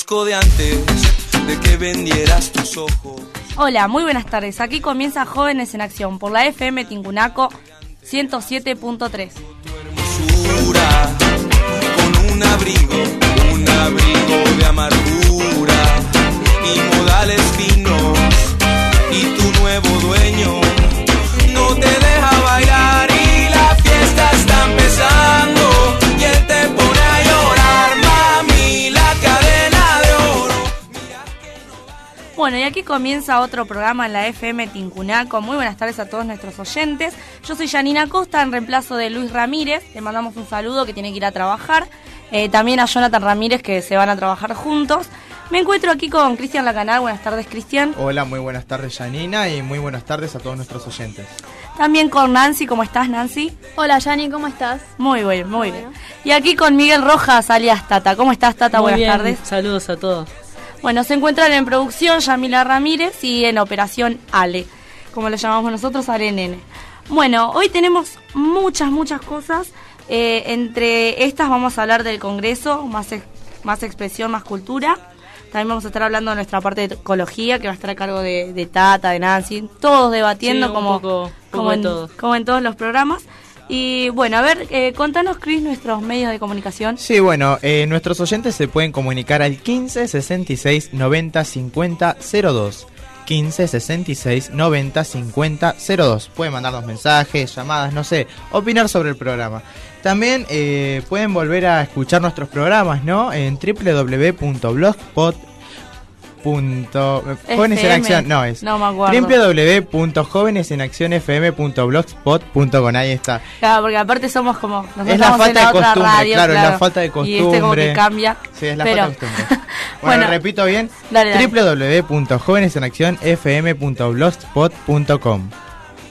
Conozco de antes de que vendieras tus ojos. Hola, muy buenas tardes. Aquí comienza Jóvenes en Acción por la FM Tingunaco 107.3. hermosura con un abrigo, un abrigo de amargura y modales finos y tu nuevo dueño no te aquí comienza otro programa en la FM Tincunaco. Muy buenas tardes a todos nuestros oyentes. Yo soy Janina Costa, en reemplazo de Luis Ramírez. Le mandamos un saludo que tiene que ir a trabajar. Eh, también a Jonathan Ramírez, que se van a trabajar juntos. Me encuentro aquí con Cristian Lacanal. Buenas tardes, Cristian. Hola, muy buenas tardes Janina y muy buenas tardes a todos nuestros oyentes. También con Nancy. ¿Cómo estás, Nancy? Hola, Yani, ¿cómo estás? Muy bien, muy bien. Y aquí con Miguel Rojas, alias Tata. ¿Cómo estás, Tata? Muy buenas bien, tardes. Saludos a todos. Bueno, se encuentran en producción Yamila Ramírez y en operación Ale, como lo llamamos nosotros, Ale Nene. Bueno, hoy tenemos muchas, muchas cosas. Eh, entre estas vamos a hablar del Congreso, más, ex- más expresión, más cultura. También vamos a estar hablando de nuestra parte de ecología, que va a estar a cargo de, de Tata, de Nancy, todos debatiendo Sí, como, poco- poco como, en, como en todos los programas. Y bueno, a ver, eh, contanos, Chris, nuestros medios de comunicación. Sí, bueno, eh, nuestros oyentes se pueden comunicar al 15 66 90 50 02. 15 66 90 50 02. Pueden mandarnos mensajes, llamadas, no sé, opinar sobre el programa. También eh, pueden volver a escuchar nuestros programas, ¿no? En www.blogspot. Punto, jóvenes en acción, no es No me acuerdo. www.jovenesenaccionfm.blogspot.com ahí está. Claro, porque aparte somos como. Nos Es la en falta de otra costumbre, radio, claro, es la falta de Y este como que costumbre. cambia. Sí, es la pero- falta de costumbre. Bueno, Bueno, repito bien, Dale, dale. www.jovenesenaccionfm.blogspot.com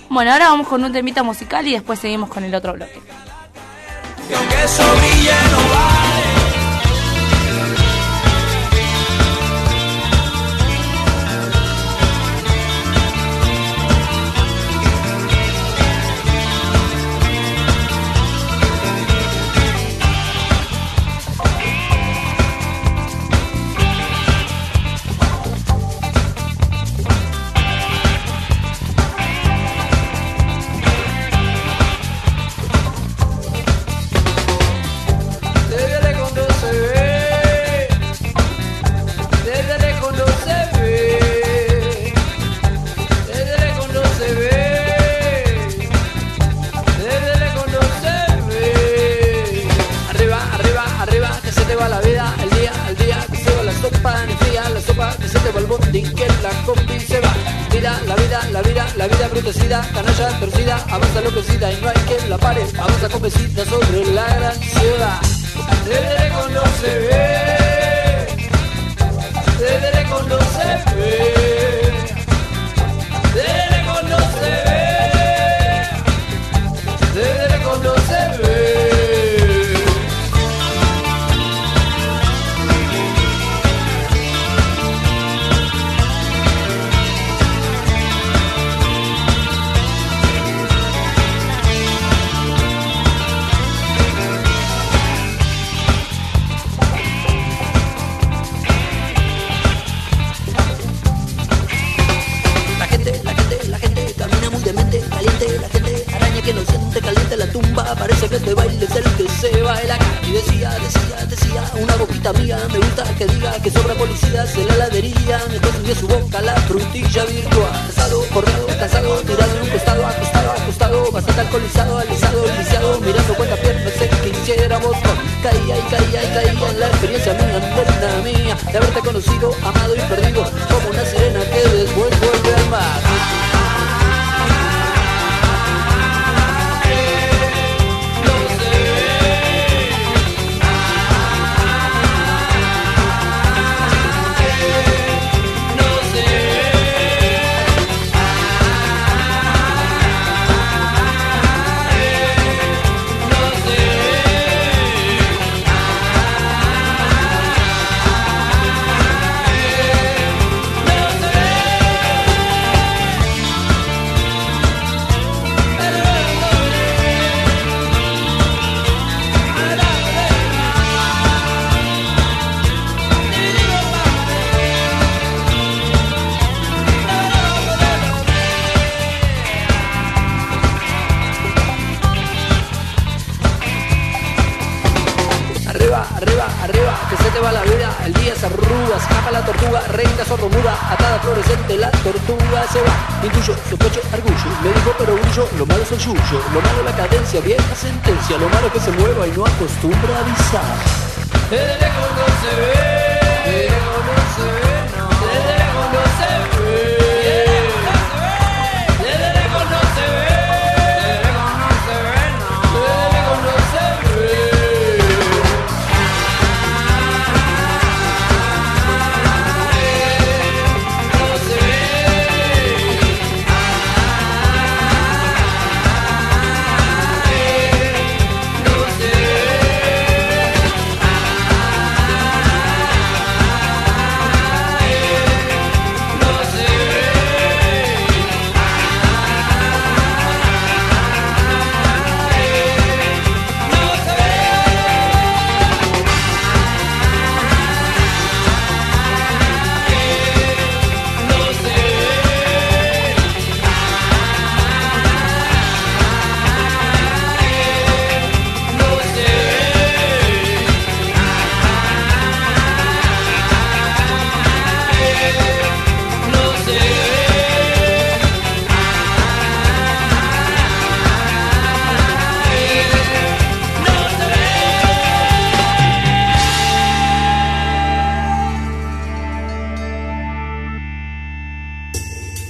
Bueno, ahora vamos con un temita musical y después seguimos con el otro bloque. Y aunque eso brille no vale. Avanza convencida sobre la gran ciudad. Desde lejos no Decía, decía, decía, una boquita mía, me gusta que diga que sobra policías en la heladería, me escondió su boca la frutilla virtual. Cansado, corrado, cansado, tirado en un costado, acostado, acostado, bastante alcoholizado, alisado, lisiado, mirando cuántas piernas se quisiéramos con. Caía y caía y caía en la experiencia mía, nena mía, de haberte conocido, amado y perdido, como una sirena que después vuelve al mar. Reina sordomuda, atada fluorescente, la tortuga se va. Intuyo, sospecho, argullo, me dijo pero brillo, lo malo es el yuyo, lo malo la cadencia, vieja sentencia, lo malo que se mueva y no acostumbra a avisar. Desde lejos no se ve,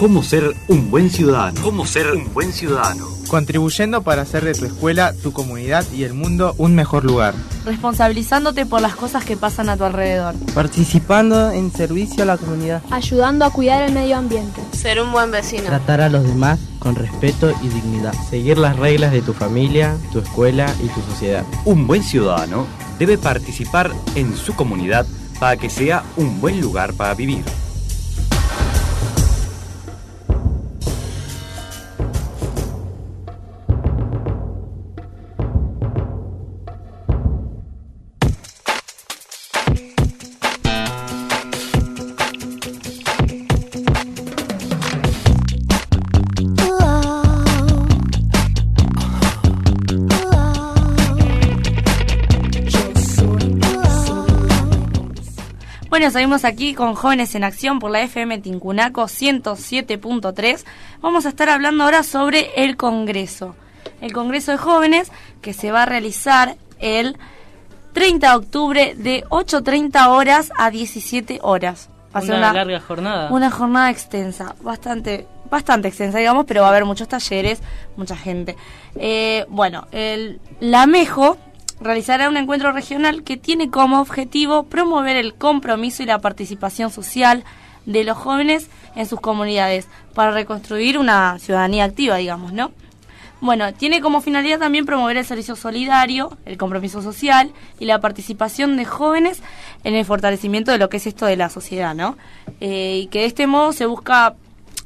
¿Cómo ser un buen ciudadano? ¿Cómo ser un buen ciudadano? Contribuyendo para hacer de tu escuela, tu comunidad y el mundo un mejor lugar. Responsabilizándote por las cosas que pasan a tu alrededor. Participando en servicio a la comunidad. ayudando a cuidar el medio ambiente. Ser un buen vecino. Tratar a los demás con respeto y dignidad. Seguir las reglas de tu familia, tu escuela y tu sociedad. Un buen ciudadano debe participar en su comunidad para que sea un buen lugar para vivir. Bueno, seguimos aquí con Jóvenes en Acción por la FM Tincunaco 107.3. Vamos a estar hablando ahora sobre el Congreso. El Congreso de Jóvenes que se va a realizar el 30 de octubre de 8.30 horas a 17 horas. Va a ser Una larga jornada. Una jornada extensa, bastante bastante extensa, digamos, pero va a haber muchos talleres, mucha gente. Eh, bueno, el, la MEJO realizará un encuentro regional que tiene como objetivo promover el compromiso y la participación social de los jóvenes en sus comunidades para reconstruir una ciudadanía activa, digamos, ¿no? Bueno, tiene como finalidad también promover el servicio solidario, el compromiso social y la participación de jóvenes en el fortalecimiento de lo que es esto de la sociedad, ¿no? Eh, y que de este modo se busca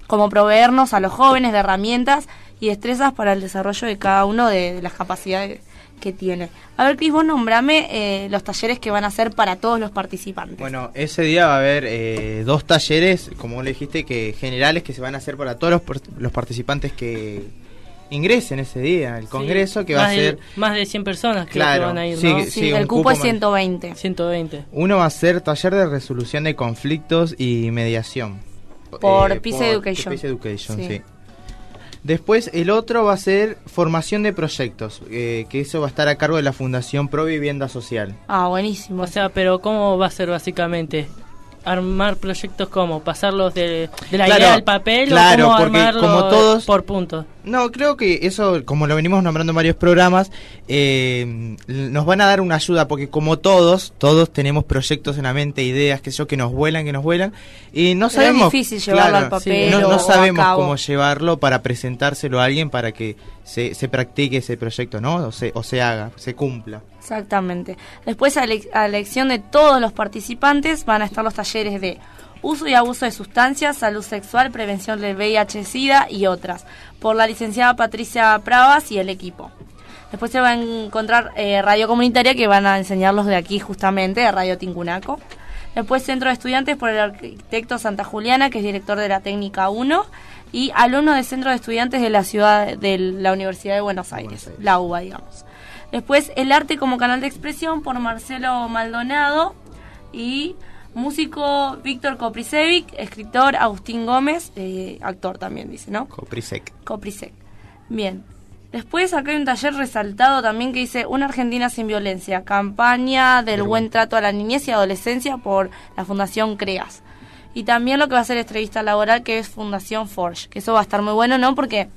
como proveernos a los jóvenes de herramientas y destrezas para el desarrollo de cada uno de, de las capacidades que tiene. A ver, Cris, vos nombrame eh, los talleres que van a ser para todos los participantes. Bueno, ese día va a haber eh, dos talleres, como le dijiste, que generales que se van a hacer para todos los, los participantes que ingresen ese día al Congreso, que va a de- ser... más de 100 personas creo Claro, que van a ir, sí, ¿no? sí, el cupo, cupo es más. 120. 120. Uno va a ser taller de resolución de conflictos y mediación. Por Peace Education. Peace Education, Sí. Después el otro va a ser formación de proyectos, eh, que eso va a estar a cargo de la Fundación Pro Vivienda Social. Ah, buenísimo. O sea, pero ¿cómo va a ser básicamente? ¿Armar proyectos como? ¿Pasarlos de, de la Claro, idea al papel claro, o cómo porque armarlo como todos- por puntos? No, creo que eso, como lo venimos nombrando en varios programas, eh, nos van a dar una ayuda, porque como todos, todos tenemos proyectos en la mente, ideas, que yo, que nos vuelan, que nos vuelan, y no Pero es sabemos... difícil llevarlo al papel no, o sabemos cómo llevarlo para presentárselo a alguien para que se, se practique ese proyecto, ¿no? O se, o se haga, se cumpla. Exactamente. Después, a, a elección de todos los participantes, van a estar los talleres de uso y abuso de sustancias, salud sexual, prevención del VIH-Sida y otras, por la licenciada Patricia Pravas y el equipo. Después se va a encontrar eh, radio comunitaria que van a enseñarlos de aquí justamente, de Radio Tincunaco. Después centro de estudiantes por el arquitecto Santa Juliana, que es director de la técnica 1, y alumno del centro de estudiantes de la ciudad de la Universidad de Buenos Aires, la UBA, digamos. Después el arte como canal de expresión por Marcelo Maldonado, Y músico Víctor Koprisevic, escritor Agustín Gómez, eh, actor también dice, ¿no? Coprisec. Coprisec. Bien. Después acá hay un taller resaltado también que dice Una Argentina sin violencia, campaña del buen trato a la niñez y adolescencia por la Fundación CREAS. Y también lo que va a ser entrevista laboral que es Fundación Forge, que eso va a estar muy bueno, ¿no? Porque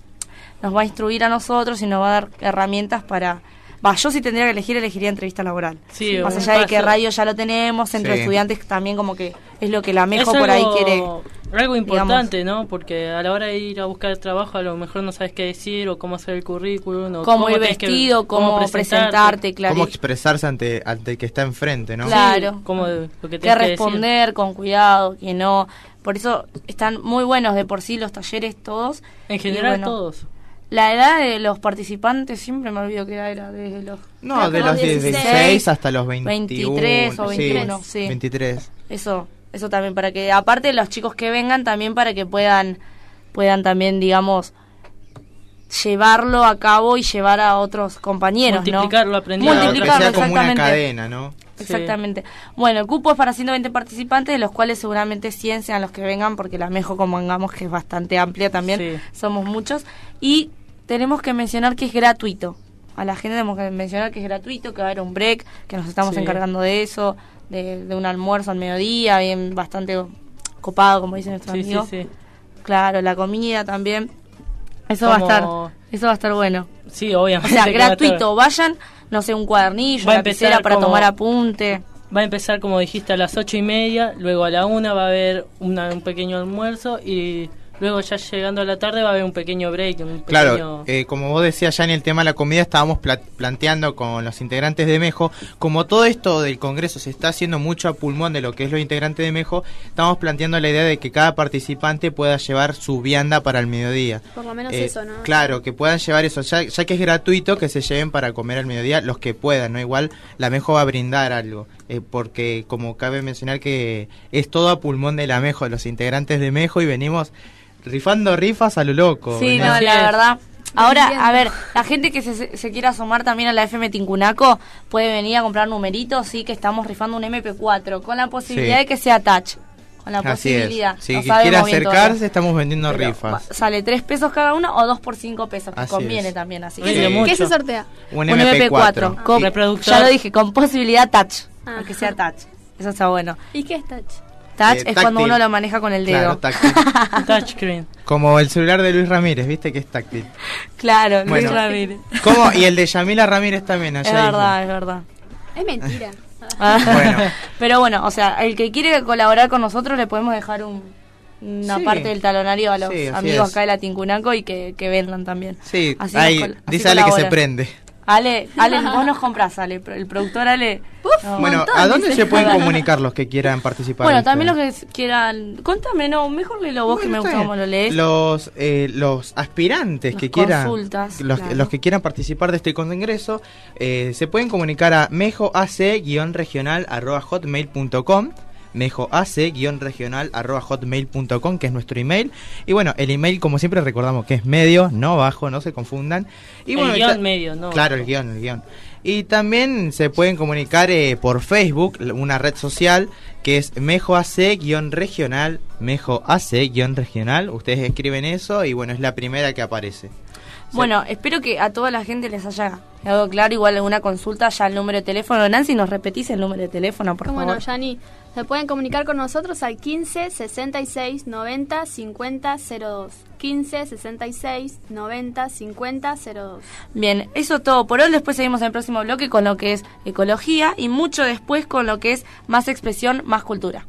nos va a instruir a nosotros y nos va a dar herramientas para... Va, yo si tendría que elegir, elegiría entrevista laboral. Sí, Más allá de que radio ya lo tenemos, entre Sí. estudiantes también como que es lo que la Mejo Es por ahí algo- quiere... Algo importante, ¿no? Porque a la hora de ir a buscar trabajo a lo mejor no sabes qué decir o cómo hacer el currículum o Cómo ir tenés que- vestido, cómo, presentarte, claro. Cómo expresarse ante, ante el que está enfrente, ¿no? Claro. cómo lo que que responder con cuidado, que no. Por eso están muy buenos de por sí los talleres todos. En general bueno, todos. La edad de los participantes, siempre me olvido qué edad era, desde los... No, de Creo los que 16 hasta los 21. 23 o sí, 21, sí. 23. Eso, eso también, para que, aparte de los chicos que vengan, también para que puedan, puedan también, digamos, llevarlo a cabo y llevar a otros compañeros, Multiplicar ¿no? lo aprendido. Multiplicarlo, sea como una exactamente. cadena, ¿no? Exactamente. Bueno, el cupo es para 120 participantes, de los cuales seguramente 100 sean los que vengan, porque la Mejo, como vengamos, que es bastante amplia también, Sí. somos muchos. Y tenemos que mencionar que es gratuito. A la gente tenemos que mencionar que es gratuito, que va a haber un break, que nos estamos Sí. encargando de eso, de, de un almuerzo al mediodía, bien bastante copado, como dice nuestro Sí, sí, amigo. sí. Claro, la comida también. Eso va a estar, eso va a estar bueno. Sí, O obviamente. sea, que va a estar- gratuito, vayan, no sé, un cuadernillo, Va a una empezar lapicera para como- tomar apunte. Va a empezar, como dijiste, a las ocho y media, luego a la una va a haber una- un pequeño almuerzo y luego ya llegando a la tarde va a haber un pequeño break. Un Claro, pequeño- eh, como vos decías ya en el tema de la comida, estábamos pla- planteando con los integrantes de Mejo, como todo esto del Congreso se está haciendo mucho a pulmón de lo que es los integrantes de Mejo, estamos planteando la idea de que cada participante pueda llevar su vianda para el mediodía. Por lo menos Eh, eso, ¿no? Claro, que puedan llevar eso, ya, ya que es gratuito, que se lleven para comer al mediodía los que puedan, ¿no? Igual la Mejo va a brindar algo, eh, porque como cabe mencionar que es todo a pulmón de la Mejo, los integrantes de Mejo, y venimos rifando rifas a lo loco. Sí, no, la verdad. Ahora, a ver, la gente que se, se quiera asomar también a la FM Tincunaco puede venir a comprar numeritos, sí, que estamos rifando un MP4, con la posibilidad Sí. de que sea touch. Con la Así es. posibilidad. Si No quiere acercarse, estamos vendiendo Pero rifas. Sale 3 pesos cada uno o 2 por 5 pesos, que Así conviene es. también así. Sí. ¿Qué, se, mucho. qué se sortea? Un, Un MP4. MP4. con- Y- Reproductor. ya lo dije, con posibilidad touch. Ah. Que sea touch. Eso está bueno. ¿Y qué es touch? Touch Eh, es cuando uno lo maneja con el dedo. Claro, táctil. Touchscreen. Como el celular de Luis Ramírez, viste que es táctil. Claro, Luis Bueno. Ramírez. ¿Cómo? Y el de Yamila Ramírez también, allá Es dijo. verdad, es verdad. Es mentira. Ah. Bueno. Pero bueno, o sea, el que quiere colaborar con nosotros le podemos dejar un, una Sí. parte del talonario a los Sí, amigos es. acá de la Tincunaco y que, que vendan también. Sí, Así ahí, nos col- así dice Ale que se prende. Ale, Ale, vos nos compras, Ale, el productor Ale. no. Bueno, montón, ¿a dónde se pueden comunicar los que quieran participar? Bueno, de también los que quieran. Contame, no, mejor léelo vos que me gusta cómo lo lees. Los, eh, los aspirantes que quieran, consultas, los, claro. los que quieran participar de este congreso, eh, se pueden comunicar a mejoac-regional@hotmail.com mejoac-regional@hotmail.com que es nuestro email. Y bueno el email como siempre recordamos que es medio no bajo no se confundan. Y El bueno guion está- medio, no claro el guion el guion. Y también se pueden comunicar eh, por Facebook una red social que es mejoac-regional mejoac-regional. Ustedes escriben eso y bueno es la primera que aparece Bueno, espero que a toda la gente les haya quedado claro. Igual alguna consulta, ya el número de teléfono. Nancy, ¿nos repetís el número de teléfono, por Bueno, favor? Yani, se pueden comunicar con nosotros al 15 66 90 50 02. 15 66 90 50 02. Bien, eso todo por hoy. Después seguimos en el próximo bloque con lo que es ecología y mucho después con lo que es más expresión, más cultura.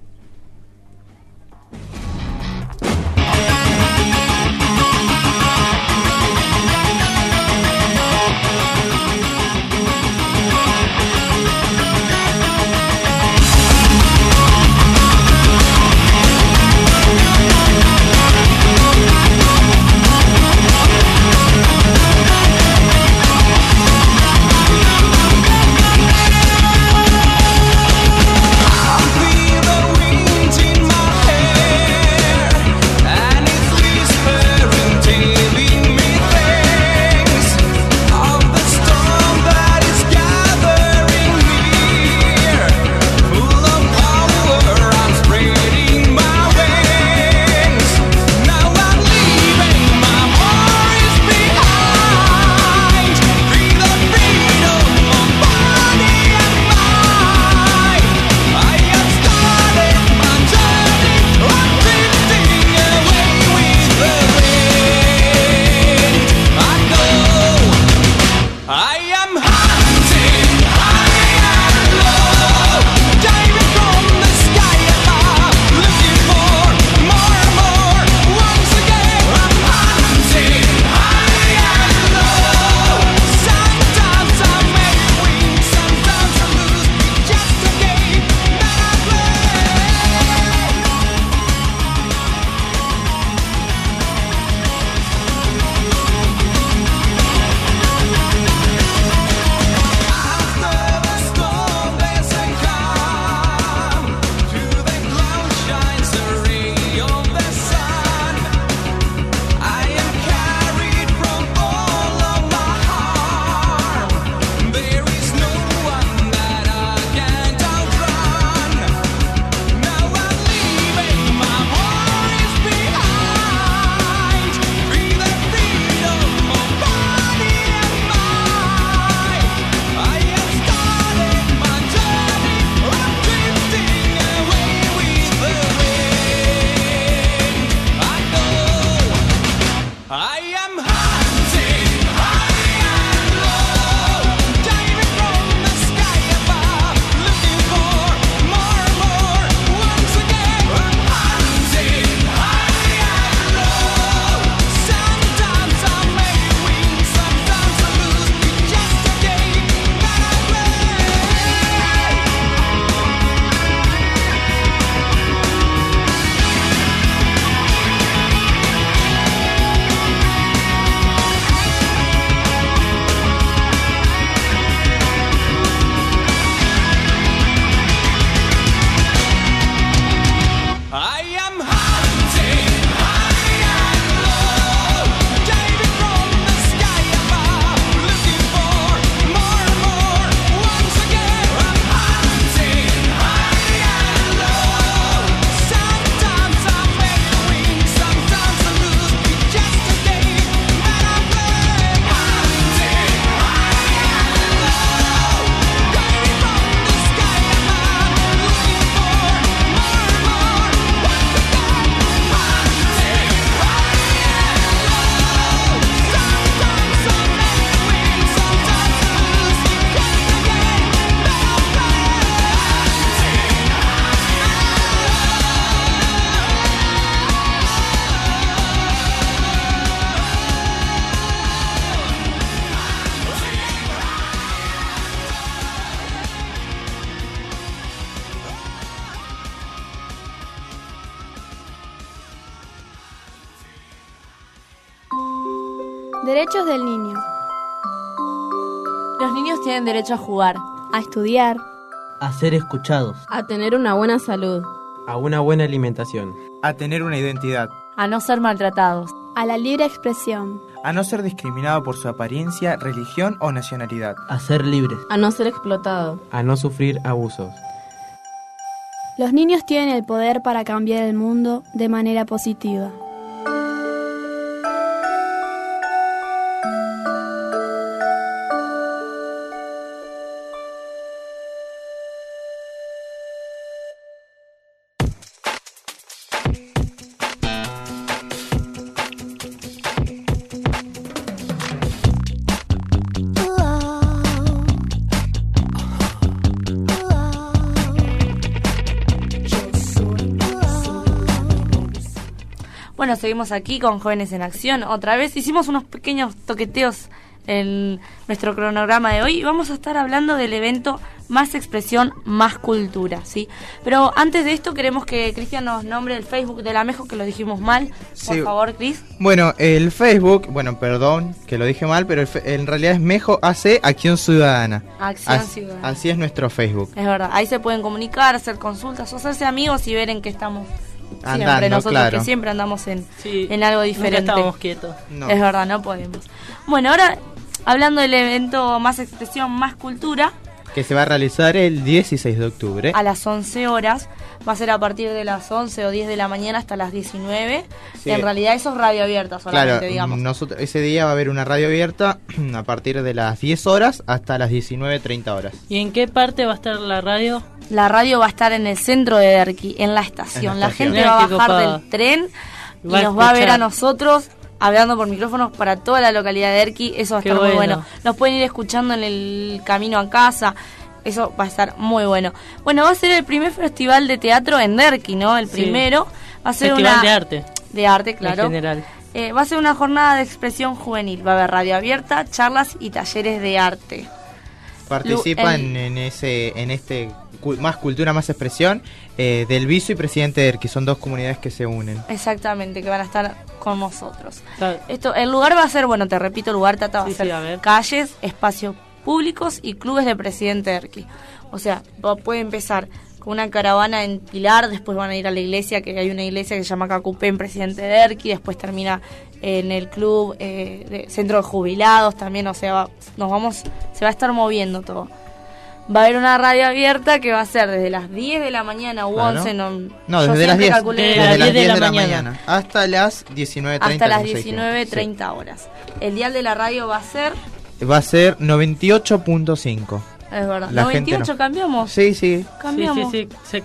Tienen derecho a jugar. A estudiar. A ser escuchados. A tener una buena salud. A una buena alimentación. A tener una identidad. A no ser maltratados. A la libre expresión. A no ser discriminado por su apariencia, religión o nacionalidad. A ser libres. A no ser explotado. A no sufrir abusos. Los niños tienen el poder para cambiar el mundo de manera positiva. Seguimos aquí con Jóvenes en Acción. Otra vez hicimos unos pequeños toqueteos en nuestro cronograma de hoy y vamos a estar hablando del evento Más Expresión, Más Cultura, ¿sí? Pero antes de esto queremos que Cristian nos nombre el Facebook de la Mejo, que lo dijimos mal. Por Sí. favor, Cris. Bueno, el Facebook, bueno, perdón que lo dije mal, pero el en realidad es Mejo AC Acción Ciudadana. Acción As- Ciudadana. Así es nuestro Facebook. Es verdad, ahí se pueden comunicar, hacer consultas o hacerse amigos y ver en qué estamos siempre. Andando, Nosotros claro. que siempre andamos en, Sí, en algo nunca diferente. estábamos quietos. No. Es verdad, no podemos. Bueno, ahora hablando del evento Más Expresión, Más Cultura, Que se va a realizar el 16 de octubre. a las 11 horas. Va a ser a partir de las 11 o 10 de la mañana hasta las 19. Sí. En realidad eso es radio abierta solamente, Claro, digamos. nosotros, ese día va a haber una radio abierta a partir de las 10 horas hasta las 19.30 horas. ¿Y en qué parte va a estar la radio? La radio va a estar en el centro de Derqui, en la estación. En la la estación. gente va a bajar copada. del tren y Va nos va a ver a nosotros hablando por micrófonos para toda la localidad de Derqui. Eso va a Qué estar muy bueno. bueno. Nos pueden ir escuchando en el camino a casa. Eso va a estar muy bueno. Bueno, va a ser el primer festival de teatro en Derqui, ¿no? El Sí. primero. Va a ser Festival una... de arte. De arte, claro. En general. Eh, va a ser una jornada de expresión juvenil. Va a haber radio abierta, charlas y talleres de arte. Participan Lu- el- en ese en este más cultura más expresión eh, del Viso y Presidente de que son dos comunidades que se unen. Exactamente, que van a estar con nosotros. Claro. Esto, el lugar va a ser, bueno, te repito, el lugar Tata va Sí, a ser sí, a ver. calles, espacios públicos y clubes de Presidente Erqui. O sea, puede empezar con una caravana en Pilar, después van a ir a la iglesia, que hay una iglesia que se llama Cacupén Presidente de Erqui, después termina en el club eh, de Centro de Jubilados también, o sea, va- nos vamos, se va a estar moviendo todo. Va a haber una radio abierta que va a ser desde las 10 de la mañana u Claro. 11, no, No, desde las siempre 10, calculé Desde desde las las 10 de 10 de la la mañana. mañana hasta las 19.30. hasta las como se dijo. 19.30 horas. El dial de la radio va a ser. Va a ser 98.5. es verdad, La gente 98 no. cambiamos. Sí, sí. Sí, Cambiamos. sí, sí. se-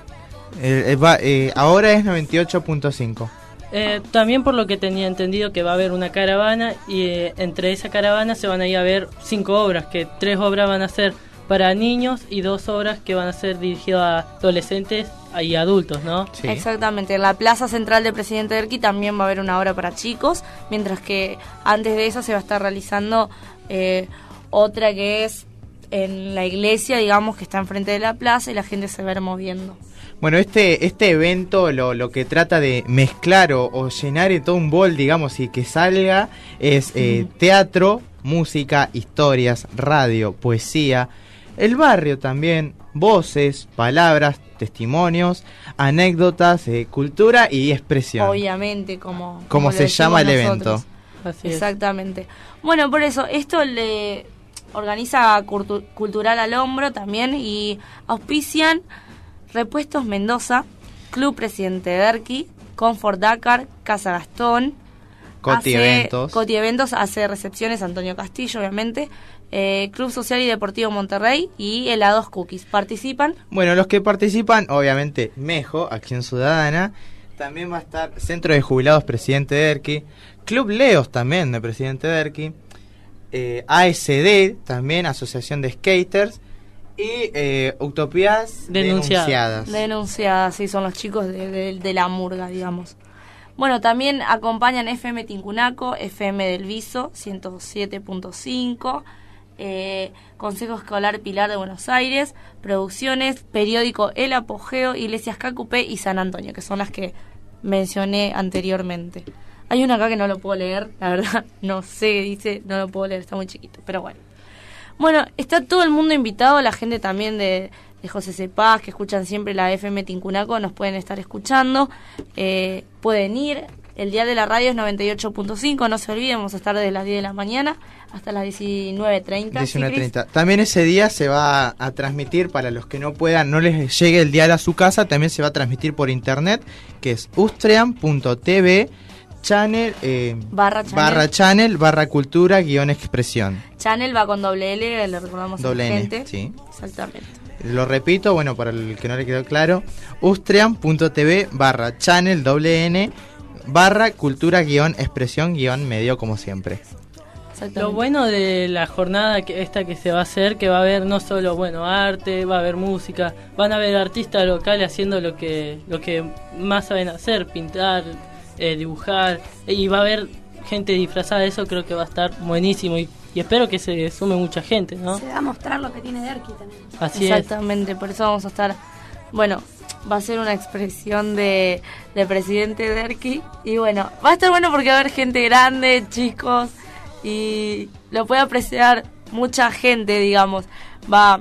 Eh, eh, va- eh, ahora es 98.5. Eh, también por lo que tenía entendido que va a haber una caravana y eh, entre esa caravana se van a ir a ver cinco obras, que tres obras van a ser para niños y dos obras que van a ser dirigidas a adolescentes y adultos, ¿no? Exactamente. En la plaza central del presidente Erqui también va a haber una obra para chicos, mientras que antes de eso se va a estar realizando eh, otra que es en la iglesia, digamos, que está enfrente de la plaza y la gente se va moviendo. Bueno, este, este evento lo, lo que trata de mezclar o, o llenar todo un bol, digamos, y que salga es eh, teatro, música, historias, radio, poesía, el barrio también, voces, palabras, testimonios, anécdotas, eh, cultura y expresión. Obviamente, como, Como se llama el nosotros. evento. Así es. Exactamente. Bueno, por eso, esto le organiza Cultu- Cultural al Hombro también y auspician Repuestos Mendoza, Club Presidente Derqui, Comfort Dakar, Casa Gastón. Coti hace- Eventos. Coti Eventos hace recepciones Antonio Castillo, obviamente. eh, Club Social y Deportivo Monterrey y Helados Cookies. Participan Bueno, los que participan, obviamente, Mejo, Acción Ciudadana. También va a estar Centro de Jubilados Presidente Derqui. Club Leos también de Presidente Derqui. eh, ASD también, Asociación de Skaters. Y eh, Utopías Denunciadas. Denunciadas. Denunciadas, sí, son los chicos de, de- de la murga, digamos. Bueno, también acompañan FM Tincunaco, FM del Viso, 107.5, eh, Consejo Escolar Pilar de Buenos Aires, Producciones, Periódico El Apogeo, Iglesias Cacupé y San Antonio, que son las que mencioné anteriormente. Hay una acá que no lo puedo leer, la verdad, no sé dice, no lo puedo leer, está muy chiquito, pero bueno. Bueno, está todo el mundo invitado, la gente también de, de José Cepaz, que escuchan siempre la FM Tincunaco, nos pueden estar escuchando. Eh, pueden ir. El día de la radio es 98.5, no se olviden, vamos a estar desde las 10 de la mañana hasta las 19.30. ¿sí, Cris? 19.30. También ese día se va a, transmitir para los que no puedan, no les llegue el dial a su casa, también se va a transmitir por internet, que es ustream.tv channel, eh, Barra channel. barra channel barra cultura guion expresión. Channel va con doble L, le recordamos Doble a la N, sí. Exactamente. Lo repito, bueno, para el que no le quedó claro, ustream.tv barra channel doble N barra cultura guion expresión guion medio como siempre. Lo bueno de la jornada que esta que se va a hacer, que va a haber no solo bueno arte, va a haber música, van a haber artistas locales haciendo lo que lo que más saben hacer, pintar, eh, dibujar, y va a haber gente disfrazada de eso, creo que va a estar buenísimo y, y espero que se sume mucha gente, ¿no? Se va a mostrar lo que tiene Derki también. Así es. Exactamente, por eso vamos a estar. Bueno, va a ser una expresión de, de presidente Derki. Y bueno, va a estar bueno porque va a haber gente grande, chicos, y lo puede apreciar mucha gente, digamos. Va,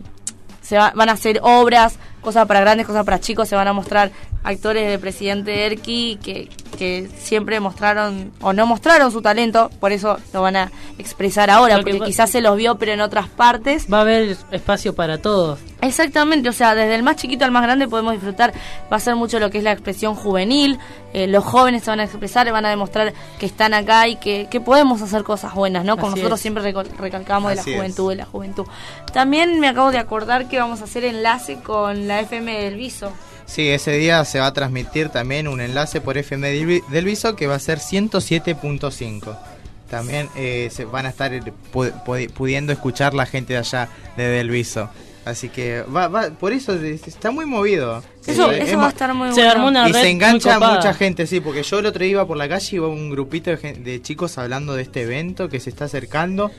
se va- van a hacer obras, cosas para grandes, cosas para chicos, se van a mostrar actores de presidente Erki que, que siempre mostraron o no mostraron su talento, por eso lo van a expresar ahora, porque va- quizás se los vio pero en otras partes. Va a haber espacio para todos. Exactamente, o sea, desde el más chiquito al más grande podemos disfrutar, va a ser mucho lo que es la expresión juvenil, eh, los jóvenes se van a expresar, van a demostrar que están acá y que, que podemos hacer cosas buenas, ¿no? Como Así nosotros es. siempre recalcamos de la es. juventud, de la juventud. También me acabo de acordar que vamos a hacer enlace con la FM del Viso. Sí, ese día se va a transmitir también un enlace por FM del Vi- del Viso que va a ser 107.5. También eh, se van a estar eh, pu- pu- pudiendo escuchar la gente de allá de Del Viso. Así que va, va, por eso es- está muy movido. Eso, Eh, eso es va a estar muy Se bueno. una y red se engancha mucha gente, sí, porque yo el otro día iba por la calle y iba un grupito de, de chicos hablando de este evento que se está acercando.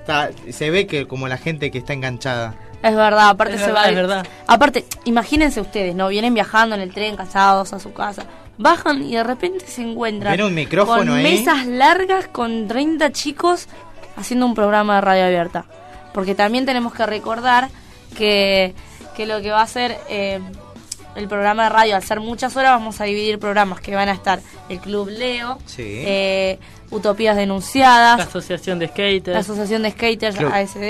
Está- se ve que como la gente que está enganchada. Es verdad, aparte Es se verdad, va. es verdad. Aparte, imagínense ustedes, ¿no? Vienen viajando en el tren cansados a su casa. Bajan y de repente se encuentran Ven un micrófono con ahí. mesas largas con 30 chicos haciendo un programa de radio abierta. Porque también tenemos que recordar que, que lo que va a ser eh, el programa de radio, al ser muchas horas, vamos a dividir programas que van a estar el Club Leo, Sí. eh, Utopías Denunciadas, La asociación de skaters. la Asociación de Skaters, Club. ASD,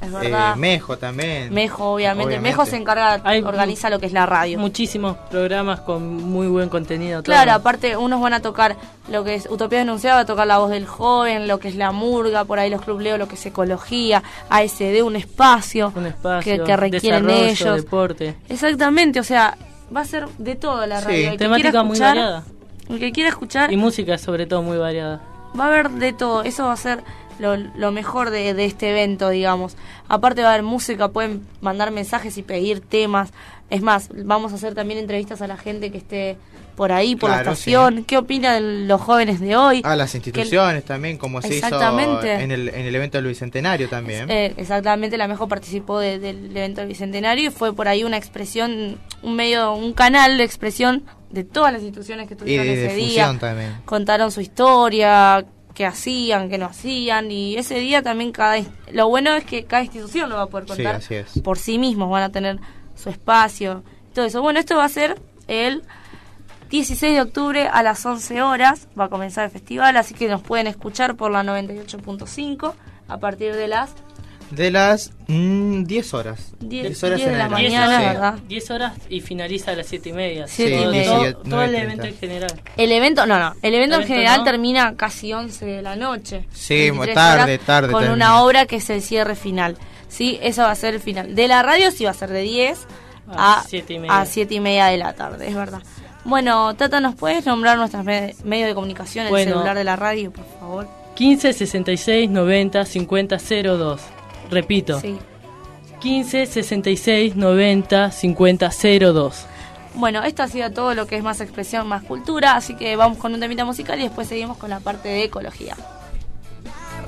es verdad. Eh, Mejo también. Mejo, obviamente. Obviamente. Mejo se encarga, Hay organiza lo que es la radio. Muchísimos programas con muy buen contenido. todo. Claro, aparte unos van a tocar lo que es Utopía Denunciada, va a tocar la voz del joven, lo que es la murga, por ahí los club Leo, lo que es ecología, ASD, un espacio, Un espacio, que, que requieren ellos. deporte. Exactamente, o sea, va a ser de todo la Sí, radio. El que temática quiera muy escuchar- variada. El que quiera escuchar Y música sobre todo muy variada. Va a haber de todo. Eso va a ser lo, lo mejor de, de este evento, digamos. Aparte va a haber música, pueden mandar mensajes y pedir temas. Es más, vamos a hacer también entrevistas a la gente que esté por ahí, por la estación. ¿Qué opinan los jóvenes de hoy? A las instituciones también, como se hizo Exactamente. en el, en el evento del Bicentenario también. Eh, exactamente, la mejor participó de- del evento del Bicentenario y fue por ahí una expresión, un medio, un canal de expresión de todas las instituciones que y tuvieron de ese día. también. Contaron su historia, qué hacían, qué no hacían y ese día también cada lo bueno es que cada institución lo va a poder Sí, contar así es. por sí mismos, van a tener su espacio, todo eso. Bueno, esto va a ser el 16 de octubre a las 11 horas, va a comenzar el festival, así que nos pueden escuchar por la 98.5 a partir de las De las mm, 10 horas. 10 horas 10 de en la adelante. mañana, Sí. ¿verdad? 10 horas y finaliza a las 7 y media. Siete y todo, media. todo- Sí, todo el 9:30. evento en general. El evento, no, no, el evento en evento general no. termina casi 11 de la noche. Sí, 23 tarde, horas, tarde Con termina. una obra que es el cierre final. Sí, eso va a ser el final. De la radio sí va a ser de 10 A a, siete y media. a 7 y media de la tarde, es verdad. Bueno, Tata, ¿nos puedes nombrar nuestros me- medios de comunicación, el Bueno. celular de la radio, por favor? 15 66 90 50 02. Repito. Sí. 15 66 90 50 02. Bueno, esto ha sido todo lo que es más expresión, más cultura, así que vamos con un temita musical y después seguimos con la parte de ecología.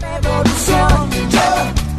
Because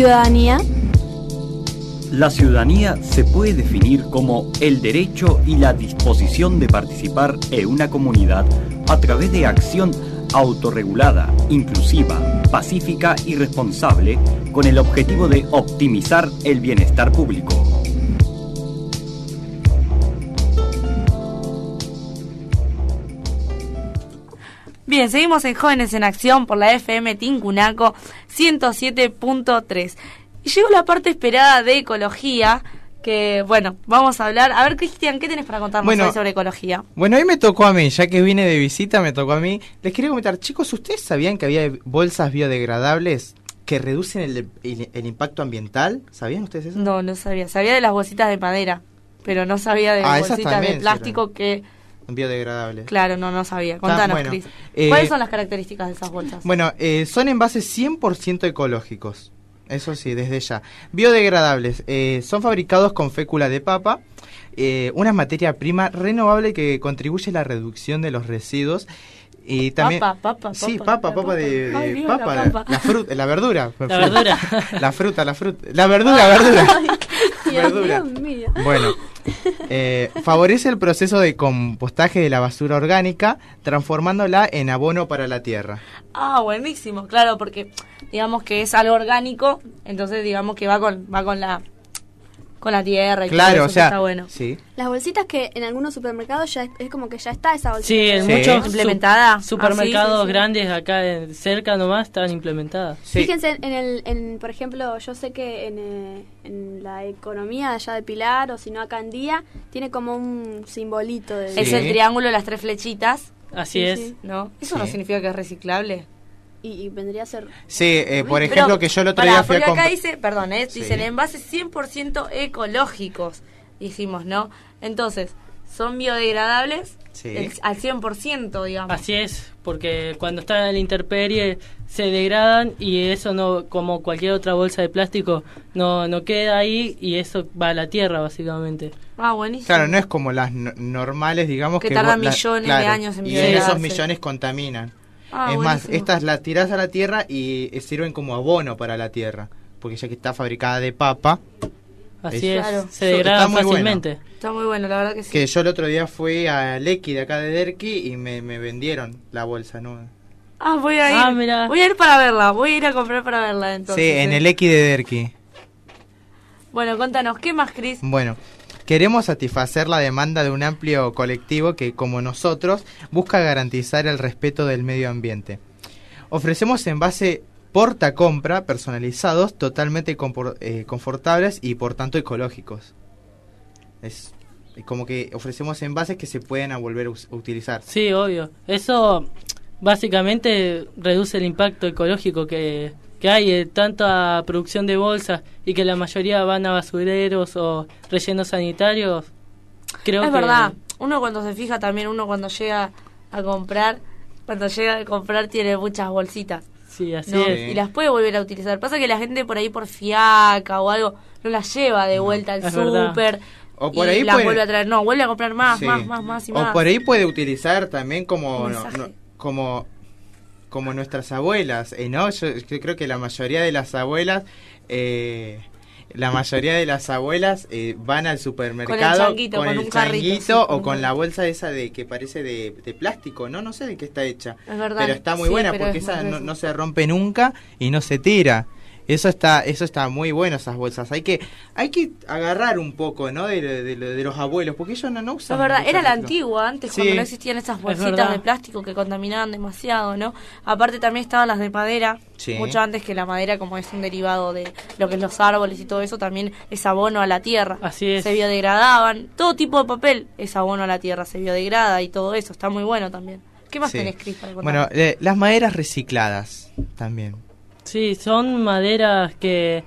ciudadanía? La ciudadanía se puede definir como el derecho y la disposición de participar en una comunidad a través de acción autorregulada, inclusiva, pacífica y responsable con el objetivo de optimizar el bienestar público. Bien, seguimos en Jóvenes en Acción por la FM Tincunaco 107.3. Y llegó la parte esperada de ecología, que bueno, vamos a hablar. A ver, Cristian, ¿qué tenés para contarnos Bueno. hoy sobre ecología? Bueno, hoy me tocó a mí, ya que vine de visita, me tocó a mí. Les quería comentar, chicos, ¿ustedes sabían que había bolsas biodegradables que reducen el, el- el impacto ambiental? ¿Sabían ustedes eso? No, no sabía. Sabía de las bolsitas de madera, pero no sabía de Ah, bolsitas de plástico que, Biodegradables. claro, no, no sabía. Contanos, bueno. Cris. Eh, ¿Cuáles son las características de esas bolsas? Bueno, eh, son envases 100% ecológicos. Eso sí, desde ya. Biodegradables. eh, son fabricados con fécula de papa, eh, una materia prima renovable que contribuye a la reducción de los residuos. Y también, Papa, papa, Sí, papa, papa, papa, de, de Ay, Dios, la papa, la, papa. la fruta, la verdura. La verdura. La fruta, la fruta. La verdura, verdura. Verdura. Dios mío. Bueno, eh, favorece el proceso de compostaje de la basura orgánica, transformándola en abono para la tierra. Ah, buenísimo, claro, porque digamos que es algo orgánico, entonces digamos que va con va con la con la tierra y todo Claro, eso, o sea, está bueno. sí. Las bolsitas que en algunos supermercados ya es, es como que ya está esa bolsita. Sí, en Sí. muchos Implementada. su- supermercados Ah, sí, sí, sí. grandes acá en- cerca nomás están implementadas. Sí. Fíjense, en el, en, por ejemplo, yo sé que en, eh, en la economía de allá de Pilar, o si no acá en Día, tiene como un simbolito de... Es el triángulo de las tres flechitas, Así Sí, es. sí. ¿no? Eso no significa que es reciclable. Y, y vendría a ser... Sí, eh, por Pero, ejemplo, que yo el otro pará, día fui a porque acá comprar... dice, perdón, eh, Sí. dicen envases 100% ecológicos, dijimos, ¿no? Entonces, son biodegradables Sí. el- al 100%, digamos. Así es, porque cuando están en la intemperie se degradan y eso no, como cualquier otra bolsa de plástico, no, no queda ahí y eso va a la tierra básicamente. Ah, buenísimo. Claro, no es como las no- normales, digamos Que que... tardan vos la- millones de claro, años en Y esos millones contaminan. Ah, es más, estas las tirás a la tierra y eh, sirven como abono para la tierra. Porque ya que está fabricada de papa, Así Es- es, Claro. se Está degradan muy bueno. fácilmente. Está muy bueno, la verdad que sí. que yo el otro día fui a Lecky de acá de Derki y me, me vendieron la bolsa, ¿no? Ah, voy a ir. Ah, mira. Voy a ir para verla. Voy a ir a comprar para verla entonces. sí, en eh. el Lecky de Derki. Bueno, contanos, ¿qué más, Cris? Bueno, queremos satisfacer la demanda de un amplio colectivo que, como nosotros, busca garantizar el respeto del medio ambiente. Ofrecemos envase porta-compra personalizados, totalmente eh, confortables y por tanto ecológicos. Es como que ofrecemos envases que se pueden volver a utilizar. Sí, obvio. Eso básicamente reduce el impacto ecológico que, que hay de tanta producción de bolsas y que la mayoría van a basureros o rellenos sanitarios. Creo es que verdad. Uno cuando se fija también, uno cuando llega a comprar, cuando llega a comprar tiene muchas bolsitas. Sí, así ¿no? es. Y las puede volver a utilizar. Pasa que la gente por ahí por fiaca o algo no las lleva de vuelta al es súper O por y ahí las puede- vuelve a traer. No, vuelve a comprar más, Sí. más, más, más y o más. por ahí puede utilizar también como como como nuestras abuelas eh, no yo, yo creo que la mayoría de las abuelas eh, la mayoría de las abuelas eh, van al supermercado con el un carrito, changuito o con la bolsa esa de que parece de, de plástico no no sé de qué está hecha. Es verdad. pero está muy Sí, buena porque es esa no se rompe nunca y no se tira eso está eso está muy bueno esas bolsas hay que hay que agarrar un poco no de, de- de- de los abuelos porque ellos no, no usan Es verdad, era la antigua, antes Sí. cuando no existían esas bolsitas de plástico que contaminaban demasiado, ¿no? Aparte también estaban las de madera, Sí. mucho antes que la madera como es un derivado de lo que es los árboles y todo eso, también es abono a la tierra. Así es. Se biodegradaban, todo tipo de papel es abono a la tierra, se biodegrada y todo eso, está muy bueno también. ¿Qué más Sí. tenés, Cris, para contar? Bueno, eh, las maderas recicladas también. Sí, son maderas que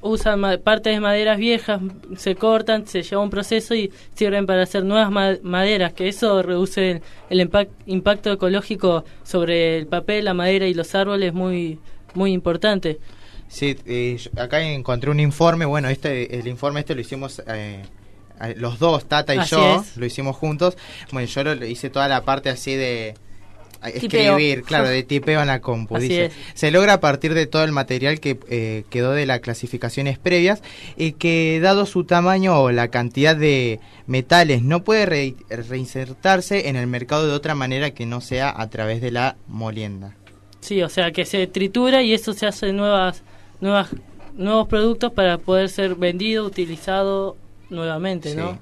usan partes de maderas viejas, se cortan, se lleva un proceso y sirven para hacer nuevas ma- maderas, que eso reduce el, el impact- impacto ecológico sobre el papel, la madera y los árboles muy muy importante. Sí, eh, acá encontré un informe, bueno, este el informe este lo hicimos eh, los dos, Tata y Así yo, es. lo hicimos juntos. Bueno, yo lo hice toda la parte así de Tipeo. escribir, claro, de tipeo en la compu. Así dice. es. Se logra a partir de todo el material que eh, quedó de las clasificaciones previas y que dado su tamaño o la cantidad de metales no puede re- reinsertarse en el mercado de otra manera que no sea a través de la molienda. Sí, o sea, que se tritura y eso se hace nuevas, nuevas, nuevos productos para poder ser vendido, utilizado nuevamente, Sí. ¿no?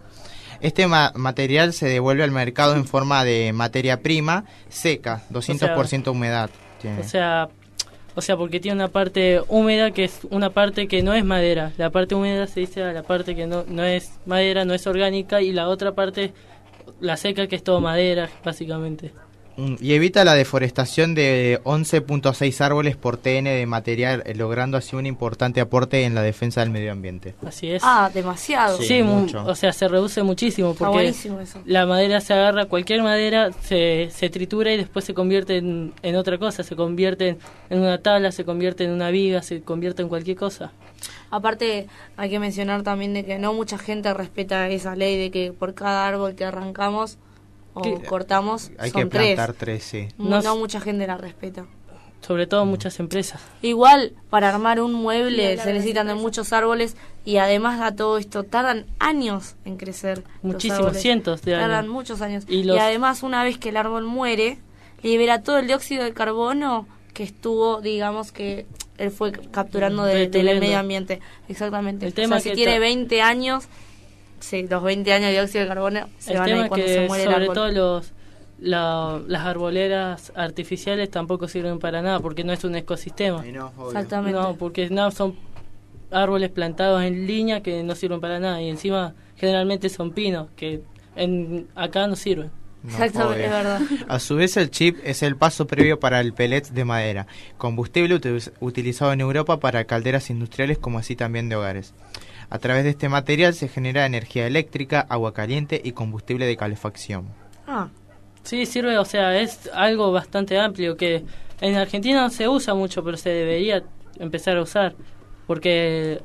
Este ma- material se devuelve al mercado en forma de materia prima seca, 200% humedad. tiene. O sea, o sea, porque tiene una parte húmeda que es una parte que no es madera. La parte húmeda se dice a la parte que no, no es madera, no es orgánica y la otra parte, la seca, que es todo madera, básicamente. Mm, Y evita la deforestación de 11.6 árboles por TN de material, eh, logrando así un importante aporte en la defensa del medio ambiente. Así es. Ah, demasiado. Sí, Sí, mu- mucho. o sea, se reduce muchísimo porque eso. la madera se agarra, cualquier madera se, se tritura y después se convierte en, en otra cosa, se convierte en, en una tabla, se convierte en una viga, se convierte en cualquier cosa. Aparte, hay que mencionar también de que no mucha gente respeta esa ley de que por cada árbol que arrancamos o Que- cortamos Hay son que plantar tres, sí. No, No- mucha gente la respeta. Sobre todo muchas empresas. Igual, para armar un mueble se necesitan de muchos árboles y además a todo esto tardan años en crecer. Muchísimos, cientos de Tardan años. muchos años. Y además, una vez que el árbol muere, libera todo el dióxido de carbono que estuvo, digamos, que él fue capturando de- del medio ambiente. Exactamente. El o tema sea, si que tiene ta- 20 años, sí, los 20 años de dióxido de carbono se el van tema ahí es cuando se que muere el sobre árbol. todo los, la- las arboleras artificiales tampoco sirven para nada porque no es un ecosistema. Exactamente. No, porque no, son árboles plantados en línea que no sirven para nada y encima generalmente son pinos que en acá no sirven. No, Exactamente, es verdad. A su vez, el chip es el paso previo para el pellet de madera, combustible util- utilizado en Europa para calderas industriales como así también de hogares. A través de este material se genera energía eléctrica, agua caliente y combustible de calefacción. Ah, Sí, sirve, o sea, es algo bastante amplio que en Argentina no se usa mucho, pero se debería empezar a usar, porque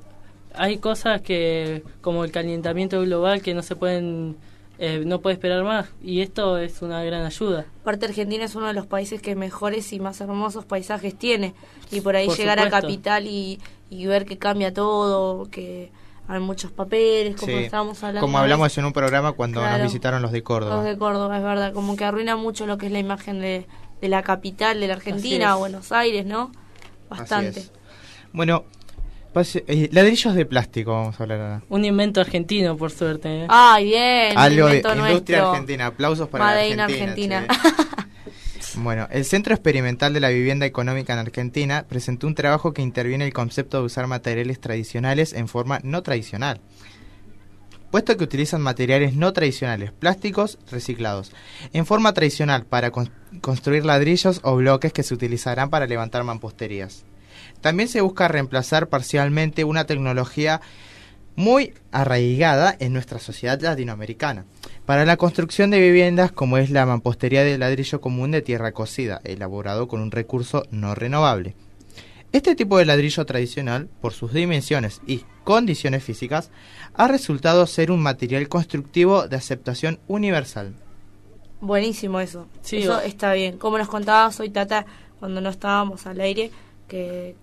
hay cosas que, como el calentamiento global, que no se pueden, eh, no puede esperar más, y esto es una gran ayuda. Aparte Argentina es uno de los países que mejores y más hermosos paisajes tiene y por ahí Por llegar a supuesto. capital y, y ver que cambia todo, que hay muchos papeles, como Sí, estábamos hablando. Como hablamos en un programa cuando Claro. nos visitaron los de Córdoba. los de Córdoba, es verdad, como que arruina mucho lo que es la imagen de, de la capital de la Argentina. Buenos Aires, ¿no? Bastante. Así es. Bueno, pase- eh, ladrillos de plástico vamos a hablar ahora. Un invento argentino, por suerte. ¿eh? Ay, bien, Algo de industria nuestro. argentina. Aplausos para Made la in Argentina. Argentina. Bueno, el Centro Experimental de la Vivienda Económica en Argentina presentó un trabajo que interviene el concepto de usar materiales tradicionales en forma no tradicional, puesto que utilizan materiales no tradicionales, plásticos reciclados, en forma tradicional para con- construir ladrillos o bloques que se utilizarán para levantar mamposterías. También se busca reemplazar parcialmente una tecnología muy arraigada en nuestra sociedad latinoamericana para la construcción de viviendas como es la mampostería de ladrillo común de tierra cocida, elaborado con un recurso no renovable. Este tipo de ladrillo tradicional, por sus dimensiones y condiciones físicas, ha resultado ser un material constructivo de aceptación universal. Buenísimo eso. Sí, eso está bien. Como nos contabas hoy, Tata, cuando no estábamos al aire, que,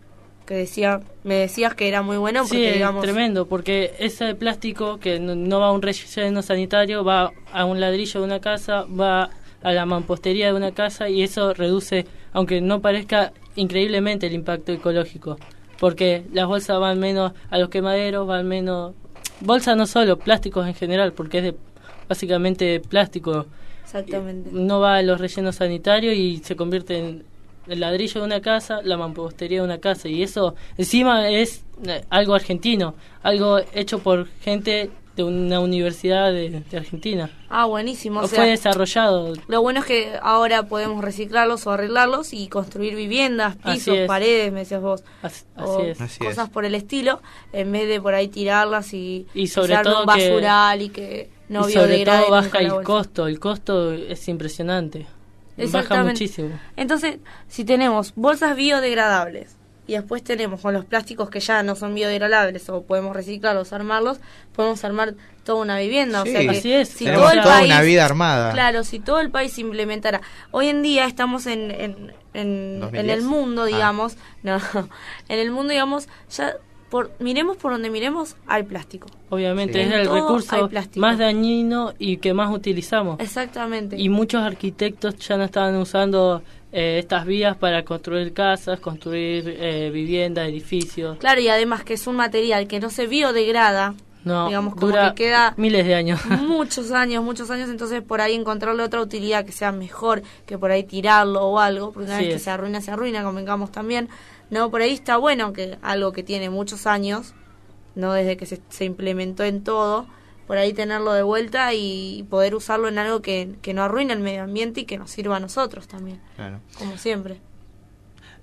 que decía, me decías que era muy bueno porque, Sí, digamos, tremendo, porque ese plástico que no, no va a un relleno sanitario, va a un ladrillo de una casa, va a la mampostería de una casa y eso reduce, aunque no parezca increíblemente el impacto ecológico, porque las bolsas van menos a los quemaderos, van menos... Bolsas no solo, plásticos en general, porque es de básicamente plástico. Exactamente. No va a los rellenos sanitarios y se convierte en el ladrillo de una casa, la mampostería de una casa. Y eso encima es eh, algo argentino, algo hecho por gente de una universidad de, de Argentina. Ah, buenísimo. O O sea, fue desarrollado. lo bueno es que ahora podemos reciclarlos o arreglarlos y construir viviendas, pisos, es. paredes, me decías vos. Así, o es. Así cosas es. por el estilo, en vez de por ahí tirarlas y, Y sobre todo un que- basural y que no y sobre todo baja el costo, el costo es impresionante. Baja muchísimo. Entonces, si tenemos bolsas biodegradables, y después tenemos con los plásticos que ya no son biodegradables o podemos reciclarlos, armarlos, podemos armar toda una vivienda. Sí, o sea que así es. si todo el toda país, una vida armada. Claro, si todo el país implementara. Hoy en día estamos en, en, en, 2010. en el mundo, Ah. digamos, no, en el mundo, digamos, ya por miremos por donde miremos, hay plástico. Obviamente Sí. es En el recurso más dañino y que más utilizamos. Exactamente. Y muchos arquitectos ya no estaban usando eh, estas vías para construir casas, construir eh, viviendas, edificios. Claro, y además que es un material que no se biodegrada, No, digamos, como dura que queda miles de años. muchos años, muchos años, entonces por ahí encontrarle otra utilidad que sea mejor que por ahí tirarlo o algo, porque una Sí vez que se arruina, se arruina, convengamos también. No, por ahí está bueno que algo que tiene muchos años, no desde que se, se implementó en todo, por ahí tenerlo de vuelta y poder usarlo en algo que, que no arruine el medio ambiente y que nos sirva a nosotros también, Claro. como siempre.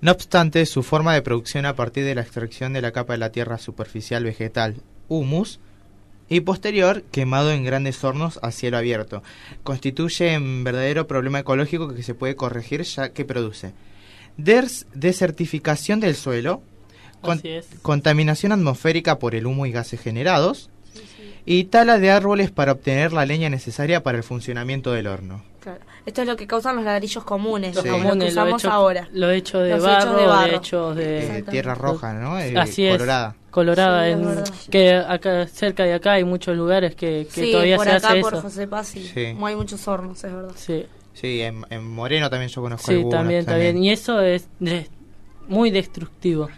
No obstante, su forma de producción a partir de la extracción de la capa de la tierra superficial vegetal, humus, y posterior, quemado en grandes hornos a cielo abierto, constituye un verdadero problema ecológico que se puede corregir ya que produce Ders- desertificación del suelo, con- Así es. contaminación atmosférica por el humo y gases generados, y tala de árboles para obtener la leña necesaria para el funcionamiento del horno. Claro. Esto es lo que causan los ladrillos comunes, Los los, que comunes, lo usamos hecho- ahora. Lo hecho de Los barro, hechos de de barro. hechos de... Eh, tierra roja, ¿no? Eh, Así es. colorada. Colorada, Sí, es en- verdad. que acá cerca de acá hay muchos lugares que, que sí, todavía por se acá, hace por eso. José Paz, sí. Sí. Hay muchos hornos, es verdad. Sí, Sí, en, en Moreno también yo conozco sí algunos también, también. Y eso es de- muy destructivo.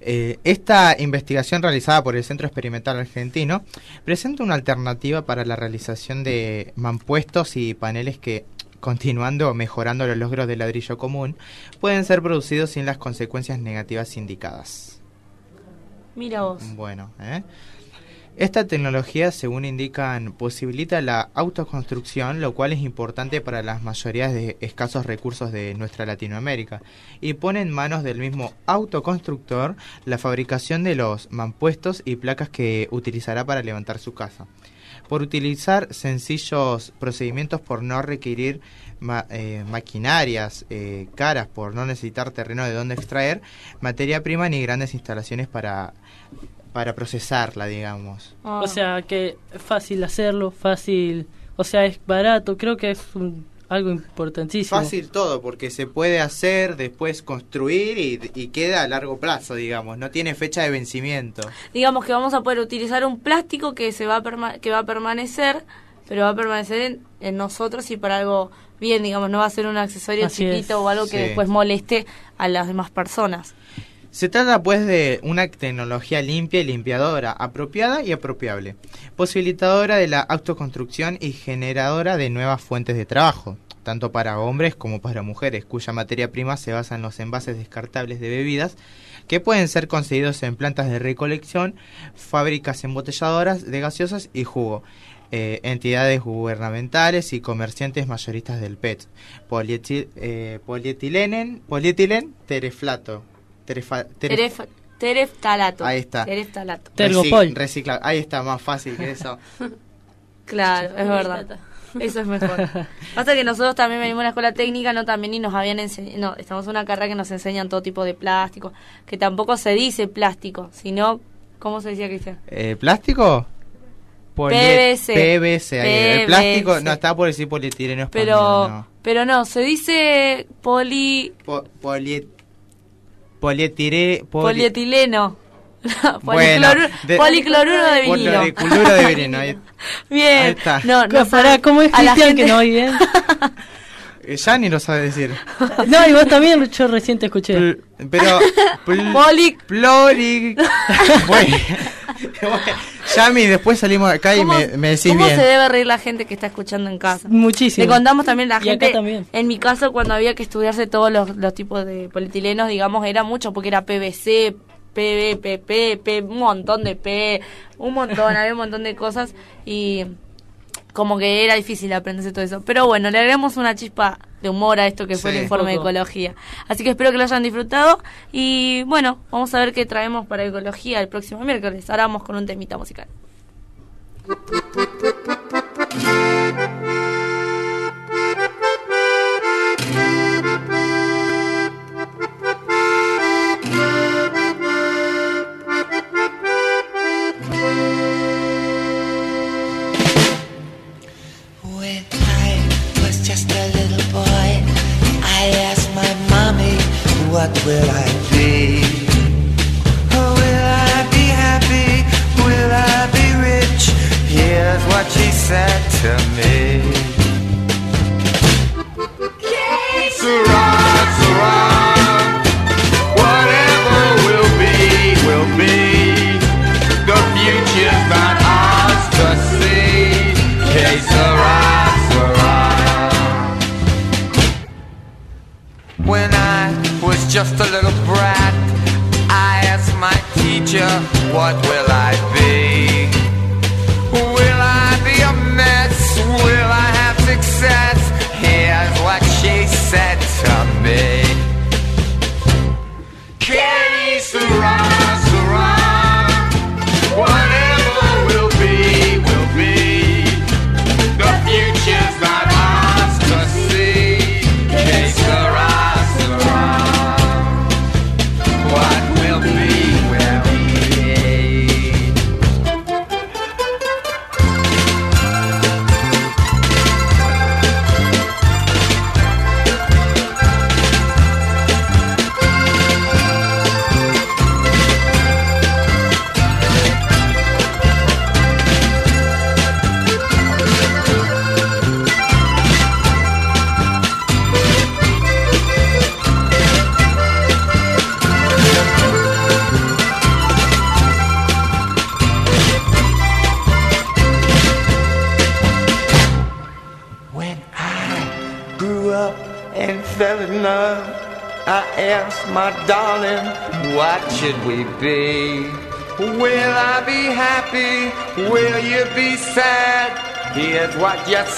Eh, esta investigación realizada por el Centro Experimental Argentino presenta una alternativa para la realización de mampuestos y paneles que, continuando mejorando los logros del ladrillo común, pueden ser producidos sin las consecuencias negativas indicadas. Mira vos. Bueno, ¿eh? Esta tecnología, según indican, posibilita la autoconstrucción, lo cual es importante para las mayorías de escasos recursos de nuestra Latinoamérica, y pone en manos del mismo autoconstructor la fabricación de los mampuestos y placas que utilizará para levantar su casa. Por utilizar sencillos procedimientos, por no requerir eh, maquinarias eh, caras, por no necesitar terreno de donde extraer materia prima ni grandes instalaciones para para procesarla, digamos. Ah. O sea que es fácil hacerlo, fácil, o sea, es barato, creo que es un- algo importantísimo. Fácil todo, porque se puede hacer, después construir y, y queda a largo plazo, digamos. No tiene fecha de vencimiento. Digamos que vamos a poder utilizar un plástico que se va a perma- que va a permanecer, pero va a permanecer en, en nosotros y para algo bien, digamos, no va a ser un accesorio Así es. chiquito o algo que Sí. después moleste a las demás personas. Se trata pues de una tecnología limpia y limpiadora, apropiada y apropiable, posibilitadora de la autoconstrucción y generadora de nuevas fuentes de trabajo, tanto para hombres como para mujeres, cuya materia prima se basa en los envases descartables de bebidas que pueden ser conseguidos en plantas de recolección, fábricas embotelladoras de gaseosas y jugo, eh, entidades gubernamentales y comerciantes mayoristas del PET, polietil, eh, tereflato. Terefa- teref- Teref- tereftalato. Ahí está. Tereftalato. Tergopol. reci- recicla- Ahí está, más fácil que eso. Claro, es verdad. Eso es mejor. Pasa que nosotros también venimos a una escuela técnica, no también y nos habían enseñado, no, estamos en una carrera que nos enseñan todo tipo de plástico, que tampoco se dice plástico, sino, ¿cómo se decía Cristian? Eh, ¿Plástico? PVC. PVC. ahí. El PVC. plástico, no, estaba por decir polietileno español, Pero, no. pero no, se dice poli, Po- poliet- polietire- poli- polietileno. Policloruro, de- policloruro de vinilo. Policloruro de vinilo. ahí- Bien. Ahí está. No, no Pará, ¿cómo es Cristian que no oí bien? eh, Ya ni lo sabe decir. No, y vos también, yo recién te escuché. Pl- pero. pl- Poli- Plori. bueno, bueno, Yami, después salimos acá y ¿Cómo, me, me decís cómo bien. se debe reír la gente que está escuchando en casa? Muchísimo. Le contamos también la Y acá gente. también. En mi caso, cuando había que estudiarse todos los, los tipos de polietilenos, digamos, era mucho porque era PVC, PB, PP, P, un montón de P, un montón, había un montón de cosas y como que era difícil aprenderse todo eso. Pero bueno, le agregamos una chispa de humor a esto que fue Sí. el informe de ecología. Así que espero que lo hayan disfrutado y bueno, vamos a ver qué traemos para ecología el próximo miércoles. Ahora vamos con un temita musical. what will I be? Will I be happy? Will I be rich? Here's what she said to me.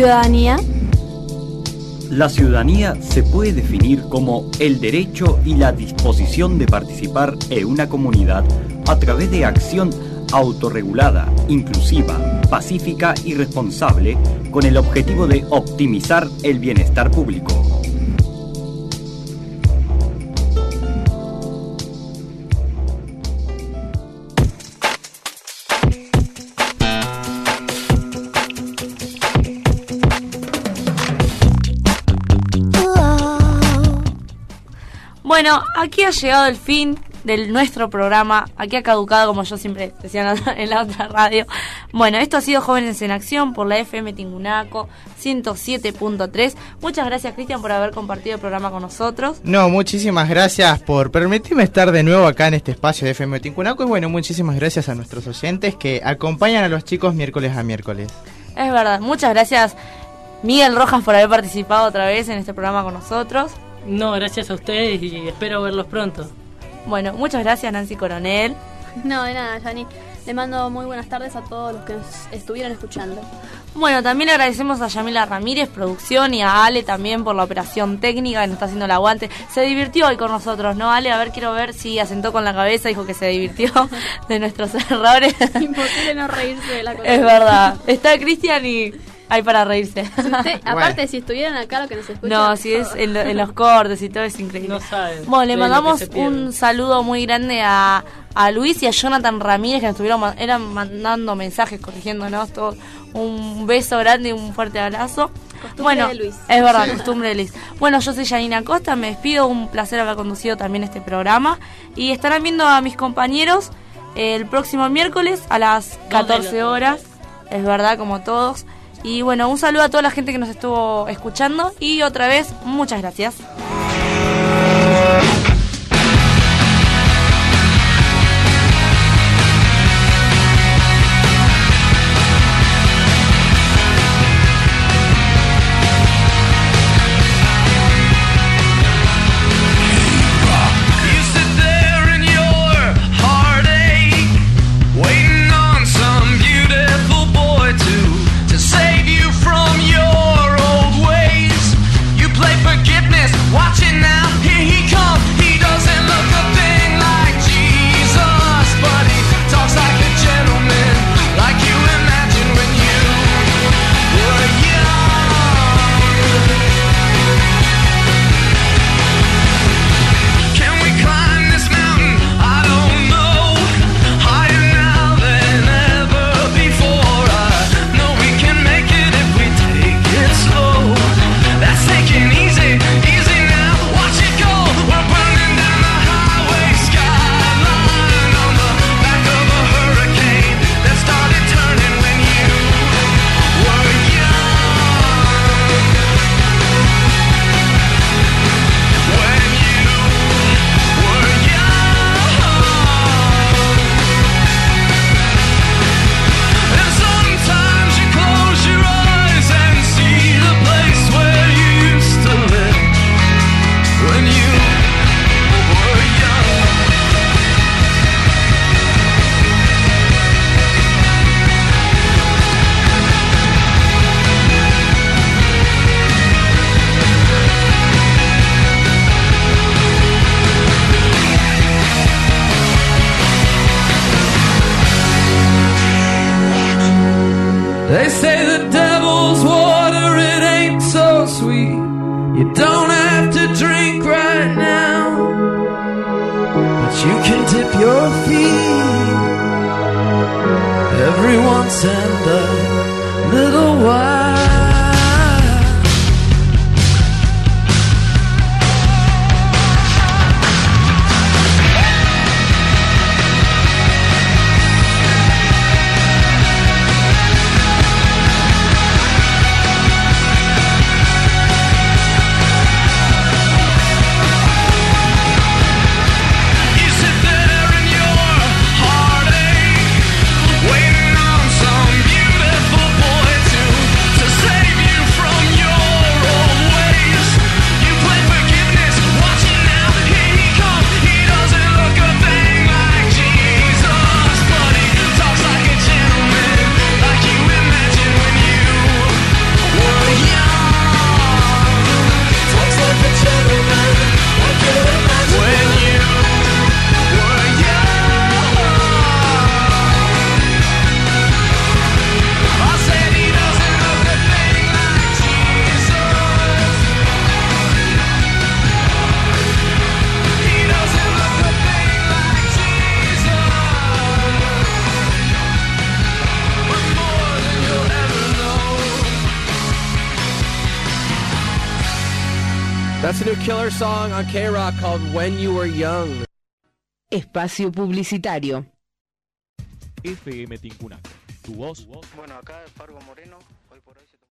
ciudadanía? La ciudadanía se puede definir como el derecho y la disposición de participar en una comunidad a través de acción autorregulada, inclusiva, pacífica y responsable con el objetivo de optimizar el bienestar público. Bueno, aquí ha llegado el fin de nuestro programa. Aquí ha caducado, como yo siempre decía en la otra- radio. Bueno, esto ha sido Jóvenes en Acción por la FM Tingunaco 107.3. Muchas gracias, Cristian, por haber compartido el programa con nosotros. No, muchísimas gracias por permitirme estar de nuevo acá en este espacio de FM Tincunaco. Y bueno, muchísimas gracias a nuestros oyentes que acompañan a los chicos miércoles a miércoles. Es verdad, muchas gracias, Miguel Rojas, por haber participado otra vez en este programa con nosotros. No, gracias a ustedes y espero verlos pronto. Bueno, muchas gracias, Nancy Coronel. No, de nada, Yani. Le mando muy buenas tardes a todos los que nos estuvieron escuchando. Bueno, también le agradecemos a Yamila Ramírez, producción, y a Ale también por la operación técnica que nos está haciendo el aguante. Se divirtió hoy con nosotros, ¿no, Ale? A ver, quiero ver si asentó con la cabeza, dijo que se divirtió de nuestros errores. Imposible no reírse de la cosa. es verdad. Está Cristian y hay para reírse. Usted- aparte, si estuvieran acá lo que nos escuchan. No, si es en, lo- en los cortes y todo es increíble. No saben. Bueno, le mandamos un saludo muy grande a, a Luis y a Jonathan Ramírez que nos estuvieron eran mandando mensajes, corrigiéndonos todo. Un beso grande y un fuerte abrazo. Costumbre bueno, de Luis. es verdad, costumbre de Luis. Bueno, yo soy Janina Costa, me despido, un placer haber conducido también este programa. Y estarán viendo a mis compañeros el próximo miércoles a las 14 horas, es verdad, como todos. Y bueno, un saludo a toda la gente que nos estuvo escuchando y otra vez, muchas gracias. say the devil's water, it ain't so sweet. You don't have to drink right now, but you can dip your feet every once in a little while. song on K Rock called When You Were Young. Espacio publicitario. FM Tu voz. Bueno, acá Fargo Moreno.